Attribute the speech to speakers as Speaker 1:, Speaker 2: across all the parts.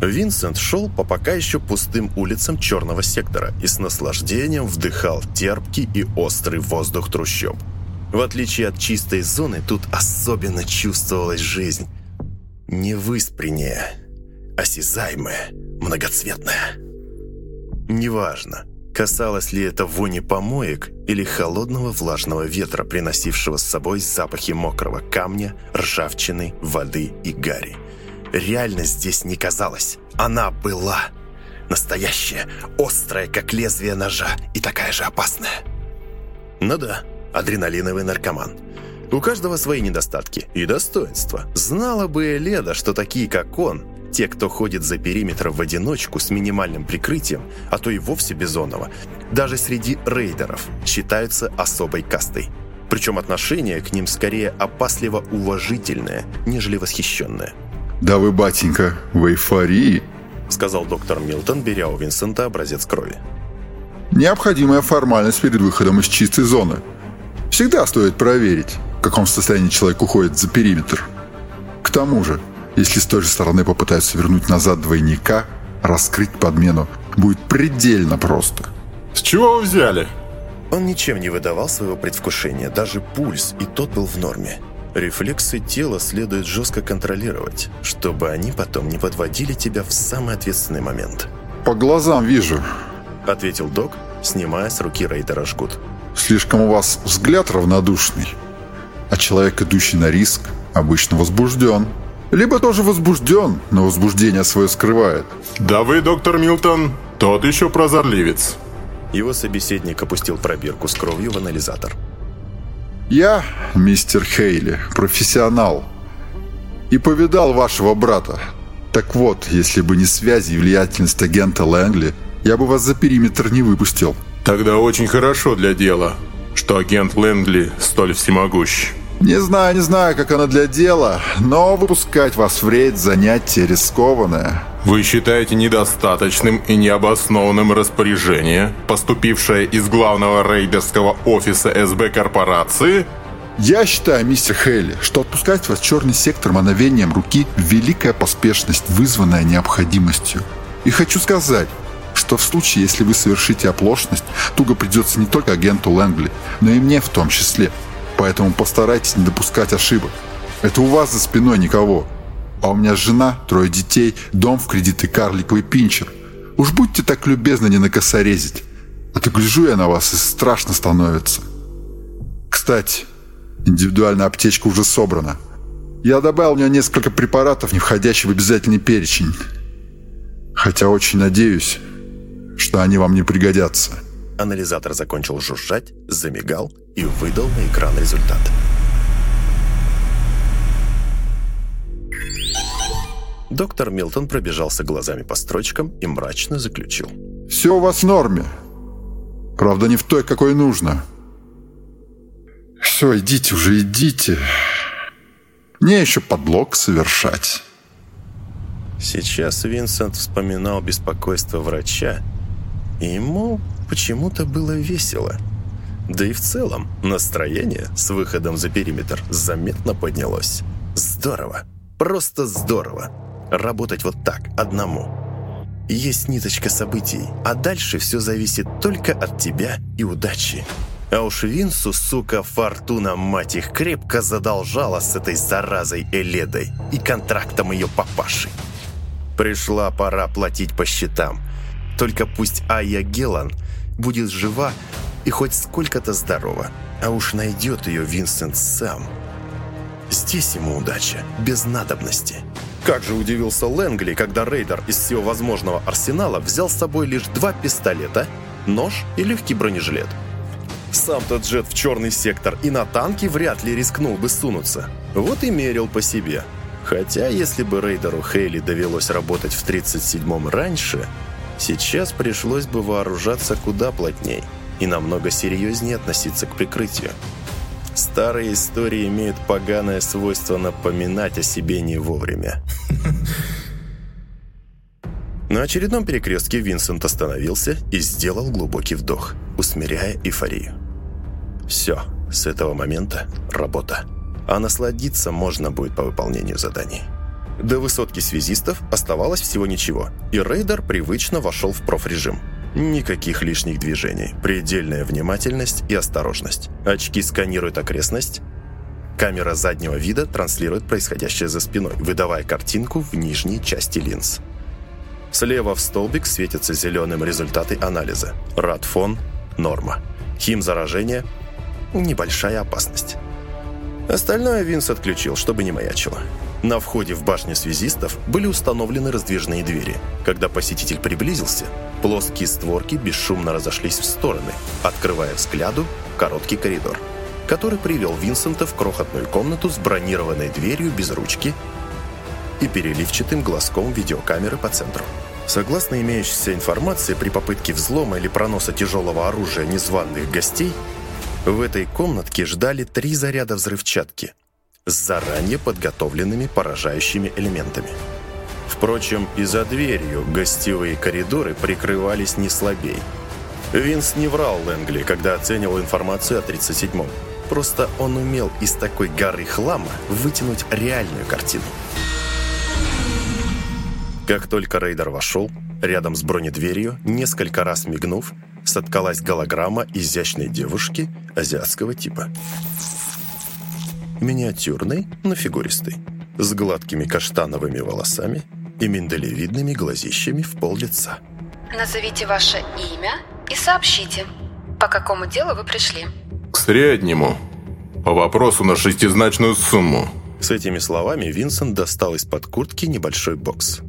Speaker 1: Винсент шел по пока еще пустым улицам черного сектора и с наслаждением вдыхал терпкий и острый воздух трущоб. В отличие от чистой зоны, тут особенно чувствовалась жизнь. Невыспренняя, осязаемая, многоцветная. Неважно, касалось ли это вони помоек или холодного влажного ветра, приносившего с собой запахи мокрого камня, ржавчины, воды и гари. Реальность здесь не казалась. Она была. Настоящая, острая, как лезвие ножа, и такая же опасная. Ну да, адреналиновый наркоман. У каждого свои недостатки и достоинства. Знала бы Леда, что такие, как он, те, кто ходит за периметр в одиночку с минимальным прикрытием, а то и вовсе бизонного, даже среди рейдеров считаются особой кастой. Причем отношение к ним скорее опасливо уважительное, нежели восхищенное.
Speaker 2: «Да вы, батенька, в эйфории!»
Speaker 1: сказал доктор Милтон, беря у Винсента образец крови.
Speaker 2: «Необходимая формальность перед выходом из чистой зоны. Всегда стоит проверить, в каком состоянии человек уходит за периметр. К тому же, если с той же стороны попытаются вернуть назад двойника, раскрыть подмену будет предельно просто.
Speaker 3: «С чего вы взяли?»
Speaker 1: Он ничем не выдавал своего предвкушения, даже пульс, и тот был в норме. Рефлексы тела следует жестко контролировать, чтобы они потом не подводили тебя в самый ответственный момент.
Speaker 2: «По глазам вижу», —
Speaker 1: ответил док, снимая с руки рейдера жгут.
Speaker 2: «Слишком у вас взгляд равнодушный, а человек, идущий на риск, обычно возбужден». Либо тоже возбужден, но возбуждение свое скрывает.
Speaker 3: Да вы, доктор Милтон, тот еще прозорливец.
Speaker 1: Его собеседник опустил пробирку с кровью в анализатор.
Speaker 2: Я, мистер Хейли, профессионал. И повидал вашего брата. Так вот, если бы не связи и влиятельность агента Лэнгли, я бы вас за периметр не выпустил.
Speaker 3: Тогда очень хорошо для дела, что агент Лэнгли столь всемогущ.
Speaker 2: Не знаю, не знаю, как оно для дела, но выпускать вас в рейд занятие рискованное.
Speaker 3: Вы считаете недостаточным и необоснованным распоряжение, поступившее из главного рейдерского офиса СБ корпорации?
Speaker 2: Я считаю, мистер Хейли, что отпускать вас в черный сектор мановением руки – великая поспешность, вызванная необходимостью. И хочу сказать, что в случае, если вы совершите оплошность, туго придется не только агенту Лэнгли, но и мне в том числе – Поэтому постарайтесь не допускать ошибок. Это у вас за спиной никого. А у меня жена, трое детей, дом в кредит и карликовый пинчер. Уж будьте так любезны не накосорезить. А то гляжу я на вас и страшно становится. Кстати, индивидуальная аптечка уже собрана. Я добавил в нее несколько препаратов, не входящих в обязательный перечень. Хотя очень надеюсь, что они вам не пригодятся.
Speaker 1: Анализатор закончил жужжать, замигал и выдал на экран результат. Доктор Милтон пробежался глазами по строчкам и мрачно заключил.
Speaker 2: «Все у вас в норме. Правда, не в той, какой нужно. Все, идите уже, идите. Мне еще подлог совершать».
Speaker 1: Сейчас Винсент вспоминал беспокойство врача, и ему почему-то было весело. Да и в целом настроение с выходом за периметр заметно поднялось. Здорово, просто здорово. Работать вот так, одному. Есть ниточка событий, а дальше все зависит только от тебя и удачи. А уж Винсу, сука, фортуна, мать их, крепко задолжала с этой заразой Эледой и контрактом ее папаши. Пришла пора платить по счетам. Только пусть Айя Гелан будет жива и хоть сколько-то здорова. А уж найдет ее Винсент сам. Здесь ему удача, без надобности. Как же удивился Лэнгли, когда рейдер из всего возможного арсенала взял с собой лишь два пистолета, нож и легкий бронежилет. Сам-то джет в черный сектор и на танки вряд ли рискнул бы сунуться. Вот и мерил по себе. Хотя, если бы рейдеру Хейли довелось работать в 37-м раньше, Сейчас пришлось бы вооружаться куда плотней и намного серьезнее относиться к прикрытию. Старые истории имеют поганое свойство напоминать о себе не вовремя. На очередном перекрестке Винсент остановился и сделал глубокий вдох, усмиряя эйфорию. Все, с этого момента работа. А насладиться можно будет по выполнению заданий. До высотки связистов оставалось всего ничего, и рейдер привычно вошел в профрежим. Никаких лишних движений, предельная внимательность и осторожность. Очки сканируют окрестность, камера заднего вида транслирует происходящее за спиной, выдавая картинку в нижней части линз. Слева в столбик светятся зеленым результаты анализа. Радфон – норма. Хим заражения – небольшая опасность. Остальное Винс отключил, чтобы не маячило. На входе в башню связистов были установлены раздвижные двери. Когда посетитель приблизился, плоские створки бесшумно разошлись в стороны, открывая взгляду короткий коридор, который привел Винсента в крохотную комнату с бронированной дверью без ручки и переливчатым глазком видеокамеры по центру. Согласно имеющейся информации, при попытке взлома или проноса тяжелого оружия незваных гостей в этой комнатке ждали три заряда взрывчатки с заранее подготовленными поражающими элементами. Впрочем, и за дверью гостевые коридоры прикрывались не слабей. Винс не врал Лэнгли, когда оценивал информацию о 37-м. Просто он умел из такой горы хлама вытянуть реальную картину. Как только рейдер вошел, рядом с бронедверью, несколько раз мигнув, соткалась голограмма изящной девушки азиатского типа. Миниатюрной, но фигуристой, с гладкими каштановыми волосами и миндалевидными глазищами в пол лица.
Speaker 4: Назовите ваше имя и сообщите, по какому делу вы пришли.
Speaker 3: К среднему. По вопросу на шестизначную сумму.
Speaker 1: С этими словами Винсент достал из-под куртки небольшой бокс.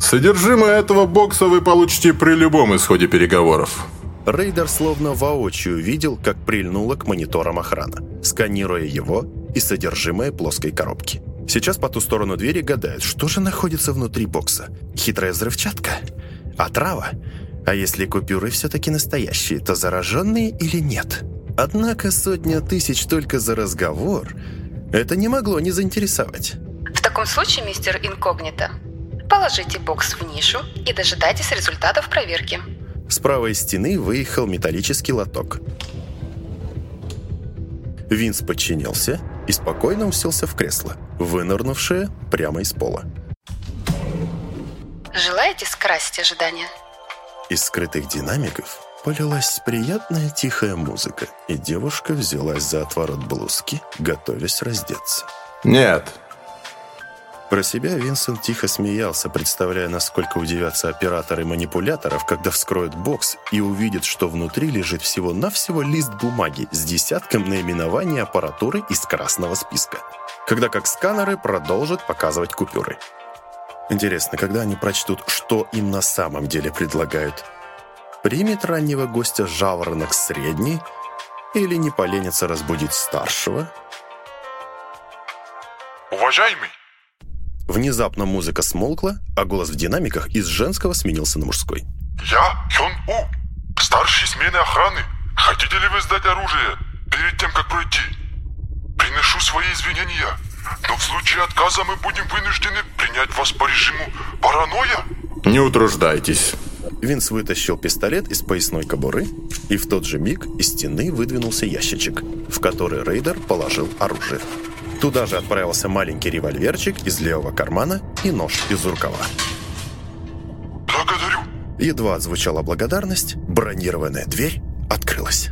Speaker 3: Содержимое этого бокса вы получите при любом исходе переговоров.
Speaker 1: Рейдер словно воочию видел, как прильнула к мониторам охрана, сканируя его и содержимое плоской коробки. Сейчас по ту сторону двери гадают, что же находится внутри бокса. Хитрая взрывчатка? Отрава? А если купюры все-таки настоящие, то зараженные или нет? Однако сотня тысяч только за разговор – это не могло не заинтересовать.
Speaker 4: В таком случае, мистер Инкогнито, Положите бокс в нишу и дожидайтесь результатов проверки.
Speaker 1: С правой стены выехал металлический лоток. Винс подчинился и спокойно уселся в кресло, вынырнувшее прямо из пола.
Speaker 4: Желаете скрасить ожидания?
Speaker 1: Из скрытых динамиков полилась приятная тихая музыка, и девушка взялась за отворот блузки, готовясь раздеться.
Speaker 3: «Нет,
Speaker 1: про себя Винсент тихо смеялся, представляя, насколько удивятся операторы манипуляторов, когда вскроют бокс и увидят, что внутри лежит всего-навсего лист бумаги с десятком наименований аппаратуры из красного списка. Когда как сканеры продолжат показывать купюры. Интересно, когда они прочтут, что им на самом деле предлагают? Примет раннего гостя жаворонок средний или не поленится разбудить старшего?
Speaker 5: «Уважаемый!»
Speaker 1: Внезапно музыка смолкла, а голос в динамиках из женского сменился на мужской.
Speaker 5: «Я Хён У, старший смены охраны. Хотите ли вы сдать оружие перед тем, как пройти? Приношу свои извинения, но в случае отказа мы будем вынуждены принять вас по режиму паранойя».
Speaker 3: Не утруждайтесь.
Speaker 1: Винс вытащил пистолет из поясной кобуры, и в тот же миг из стены выдвинулся ящичек, в который рейдер положил оружие. Туда же отправился маленький револьверчик из левого кармана и нож из рукава.
Speaker 5: «Благодарю!»
Speaker 1: Едва отзвучала благодарность, бронированная дверь открылась.